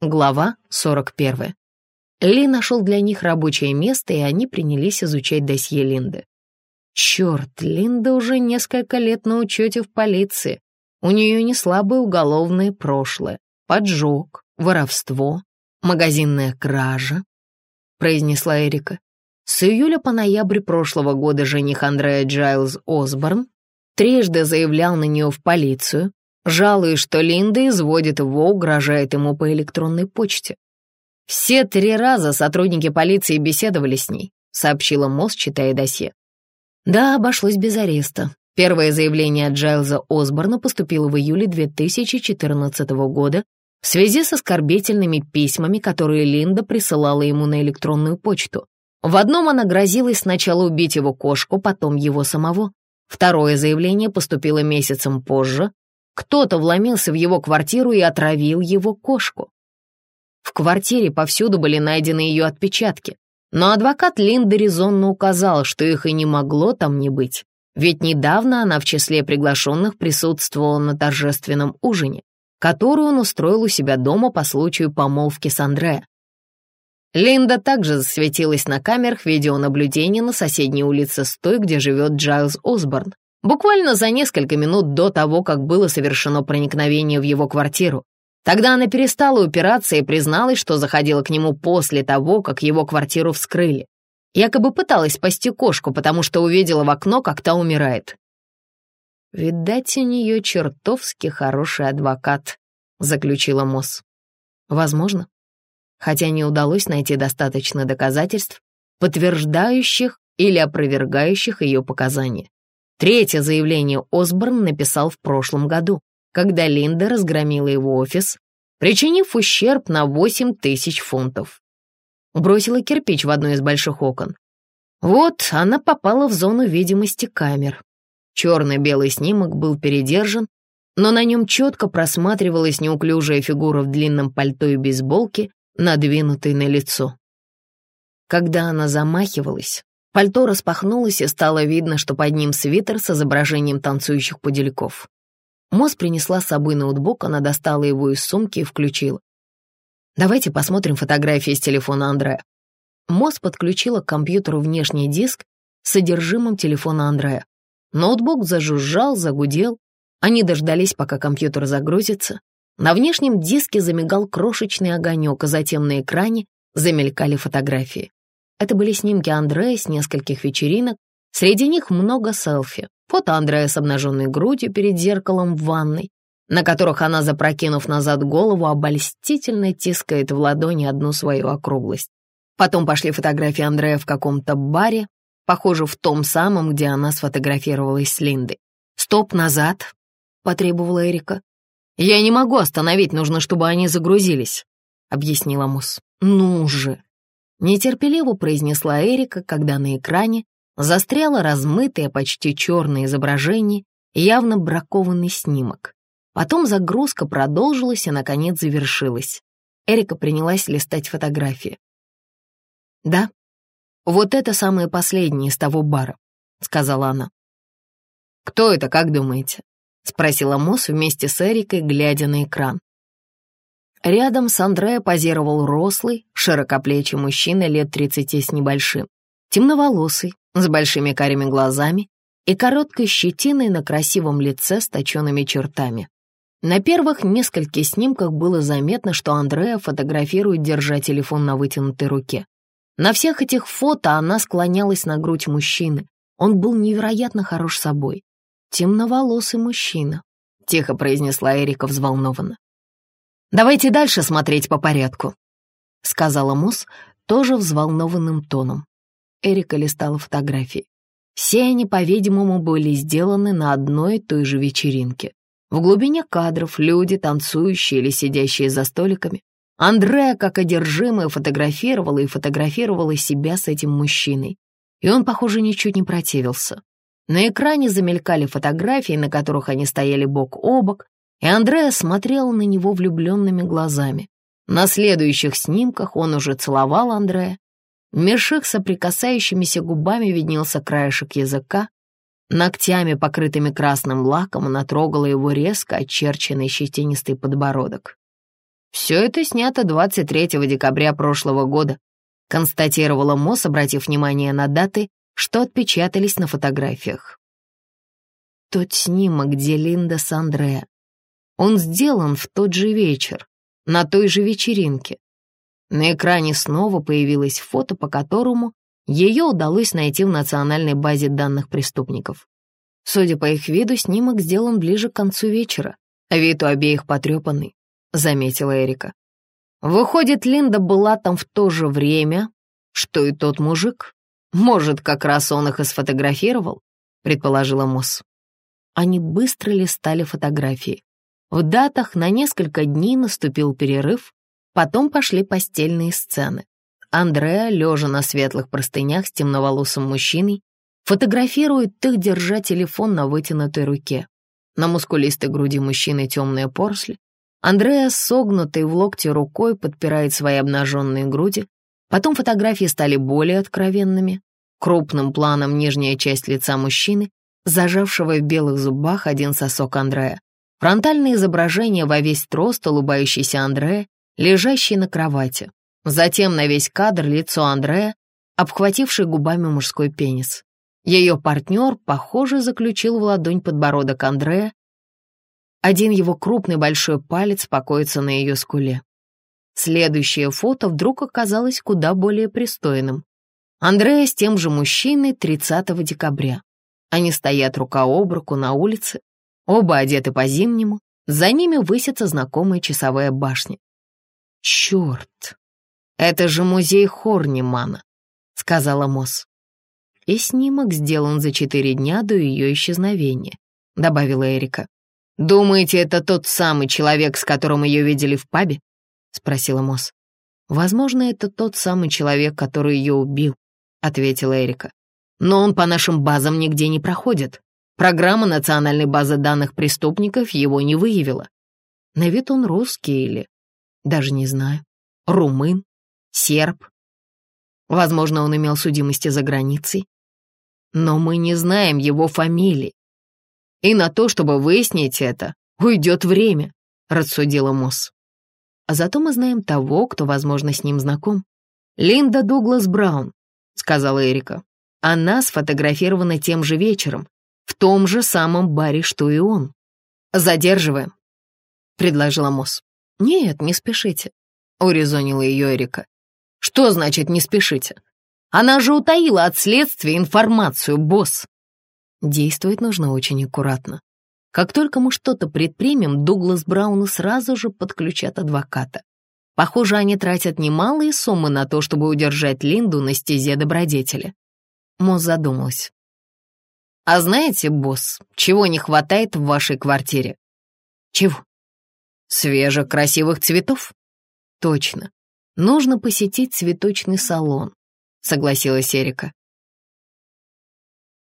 Глава 41. Ли нашел для них рабочее место, и они принялись изучать досье Линды. Черт, Линда уже несколько лет на учете в полиции. У нее не слабое уголовное прошлое. Поджог, воровство, магазинная кража, произнесла Эрика. С июля по ноябрь прошлого года жених Андрея Джайлз Осборн трижды заявлял на нее в полицию, жалуясь, что Линда изводит его, угрожает ему по электронной почте. Все три раза сотрудники полиции беседовали с ней, сообщила Мосс, читая досье. Да, обошлось без ареста. Первое заявление от Джайлза Осборна поступило в июле 2014 года в связи с оскорбительными письмами, которые Линда присылала ему на электронную почту. В одном она грозилась сначала убить его кошку, потом его самого. Второе заявление поступило месяцем позже, кто-то вломился в его квартиру и отравил его кошку. В квартире повсюду были найдены ее отпечатки, но адвокат Линда резонно указал, что их и не могло там не быть, ведь недавно она в числе приглашенных присутствовала на торжественном ужине, который он устроил у себя дома по случаю помолвки с Андре. Линда также засветилась на камерах видеонаблюдения на соседней улице с той, где живет Джайлз Осборн, Буквально за несколько минут до того, как было совершено проникновение в его квартиру. Тогда она перестала упираться и призналась, что заходила к нему после того, как его квартиру вскрыли. Якобы пыталась спасти кошку, потому что увидела в окно, как та умирает. «Видать, у нее чертовски хороший адвокат», — заключила Мосс. «Возможно. Хотя не удалось найти достаточно доказательств, подтверждающих или опровергающих ее показания. Третье заявление Осборн написал в прошлом году, когда Линда разгромила его офис, причинив ущерб на 8 тысяч фунтов. Бросила кирпич в одно из больших окон. Вот она попала в зону видимости камер. Черно-белый снимок был передержан, но на нем четко просматривалась неуклюжая фигура в длинном пальто и бейсболке, надвинутой на лицо. Когда она замахивалась, Пальто распахнулось, и стало видно, что под ним свитер с изображением танцующих пудельков. Мосс принесла с собой ноутбук, она достала его из сумки и включила. «Давайте посмотрим фотографии с телефона Андрея». Мосс подключила к компьютеру внешний диск с содержимым телефона Андрея. Ноутбук зажужжал, загудел. Они дождались, пока компьютер загрузится. На внешнем диске замигал крошечный огонек, а затем на экране замелькали фотографии. Это были снимки Андрея с нескольких вечеринок, среди них много селфи. Фото Андрея с обнаженной грудью перед зеркалом в ванной, на которых она, запрокинув назад голову, обольстительно тискает в ладони одну свою округлость. Потом пошли фотографии Андрея в каком-то баре, похоже, в том самом, где она сфотографировалась с Линдой. «Стоп, назад!» — потребовала Эрика. «Я не могу остановить, нужно, чтобы они загрузились», — объяснила Мус. «Ну же!» Нетерпеливо произнесла Эрика, когда на экране застряло размытое, почти черное изображение, явно бракованный снимок. Потом загрузка продолжилась и, наконец, завершилась. Эрика принялась листать фотографии. «Да, вот это самое последнее из того бара», — сказала она. «Кто это, как думаете?» — спросила Мосс вместе с Эрикой, глядя на экран. Рядом с Андреа позировал рослый, широкоплечий мужчина лет тридцати с небольшим, темноволосый, с большими карими глазами и короткой щетиной на красивом лице с точенными чертами. На первых нескольких снимках было заметно, что Андреа фотографирует, держа телефон на вытянутой руке. На всех этих фото она склонялась на грудь мужчины. Он был невероятно хорош собой. «Темноволосый мужчина», — тихо произнесла Эрика взволнованно. «Давайте дальше смотреть по порядку», — сказала Мусс тоже взволнованным тоном. Эрика листала фотографии. Все они, по-видимому, были сделаны на одной и той же вечеринке. В глубине кадров люди, танцующие или сидящие за столиками. Андреа, как одержимая, фотографировала и фотографировала себя с этим мужчиной. И он, похоже, ничуть не противился. На экране замелькали фотографии, на которых они стояли бок о бок, и Андреа смотрел на него влюбленными глазами. На следующих снимках он уже целовал Андрея. Меж их соприкасающимися губами виднелся краешек языка. Ногтями, покрытыми красным лаком, она трогала его резко очерченный щетинистый подбородок. Все это снято 23 декабря прошлого года, констатировала Мосс, обратив внимание на даты, что отпечатались на фотографиях. Тот снимок, где Линда с Андреа. Он сделан в тот же вечер, на той же вечеринке. На экране снова появилось фото, по которому ее удалось найти в национальной базе данных преступников. Судя по их виду, снимок сделан ближе к концу вечера. Вид у обеих потрепанный, заметила Эрика. Выходит, Линда была там в то же время, что и тот мужик. Может, как раз он их и сфотографировал, предположила Мосс. Они быстро листали фотографии. В датах на несколько дней наступил перерыв, потом пошли постельные сцены. Андреа, лежа на светлых простынях с темноволосым мужчиной, фотографирует их, держа телефон на вытянутой руке. На мускулистой груди мужчины темная поросль. Андреа, согнутой в локте рукой, подпирает свои обнаженные груди. Потом фотографии стали более откровенными. Крупным планом нижняя часть лица мужчины, зажавшего в белых зубах один сосок Андрея. Фронтальное изображение во весь трост улыбающийся Андрея, лежащий на кровати. Затем на весь кадр лицо Андрея, обхвативший губами мужской пенис. Ее партнер, похоже, заключил в ладонь подбородок Андрея. Один его крупный большой палец покоится на ее скуле. Следующее фото вдруг оказалось куда более пристойным. Андрея с тем же мужчиной 30 декабря. Они стоят рука об руку на улице, оба одеты по-зимнему, за ними высится знакомая часовая башня. «Черт, это же музей Хорнимана», — сказала Мосс. «И снимок сделан за четыре дня до ее исчезновения», — добавила Эрика. «Думаете, это тот самый человек, с которым ее видели в пабе?» — спросила Мосс. «Возможно, это тот самый человек, который ее убил», — ответила Эрика. «Но он по нашим базам нигде не проходит. Программа национальной базы данных преступников его не выявила. На вид он русский или... Даже не знаю. Румын серб. Возможно, он имел судимости за границей. Но мы не знаем его фамилии. И на то, чтобы выяснить это, уйдет время, рассудила Мосс. А зато мы знаем того, кто, возможно, с ним знаком. Линда Дуглас Браун, сказала Эрика. Она сфотографирована тем же вечером, в том же самом баре, что и он. Задерживаем, предложила Мосс. Нет, не спешите, урезонила ее Эрика. Что значит «не спешите»? Она же утаила от следствия информацию, босс. Действовать нужно очень аккуратно. Как только мы что-то предпримем, Дуглас Брауну сразу же подключат адвоката. Похоже, они тратят немалые суммы на то, чтобы удержать Линду на стезе добродетели. Мосс задумалась. «А знаете, босс, чего не хватает в вашей квартире?» «Чего?» «Свежих красивых цветов?» «Точно. Нужно посетить цветочный салон», — согласилась Эрика.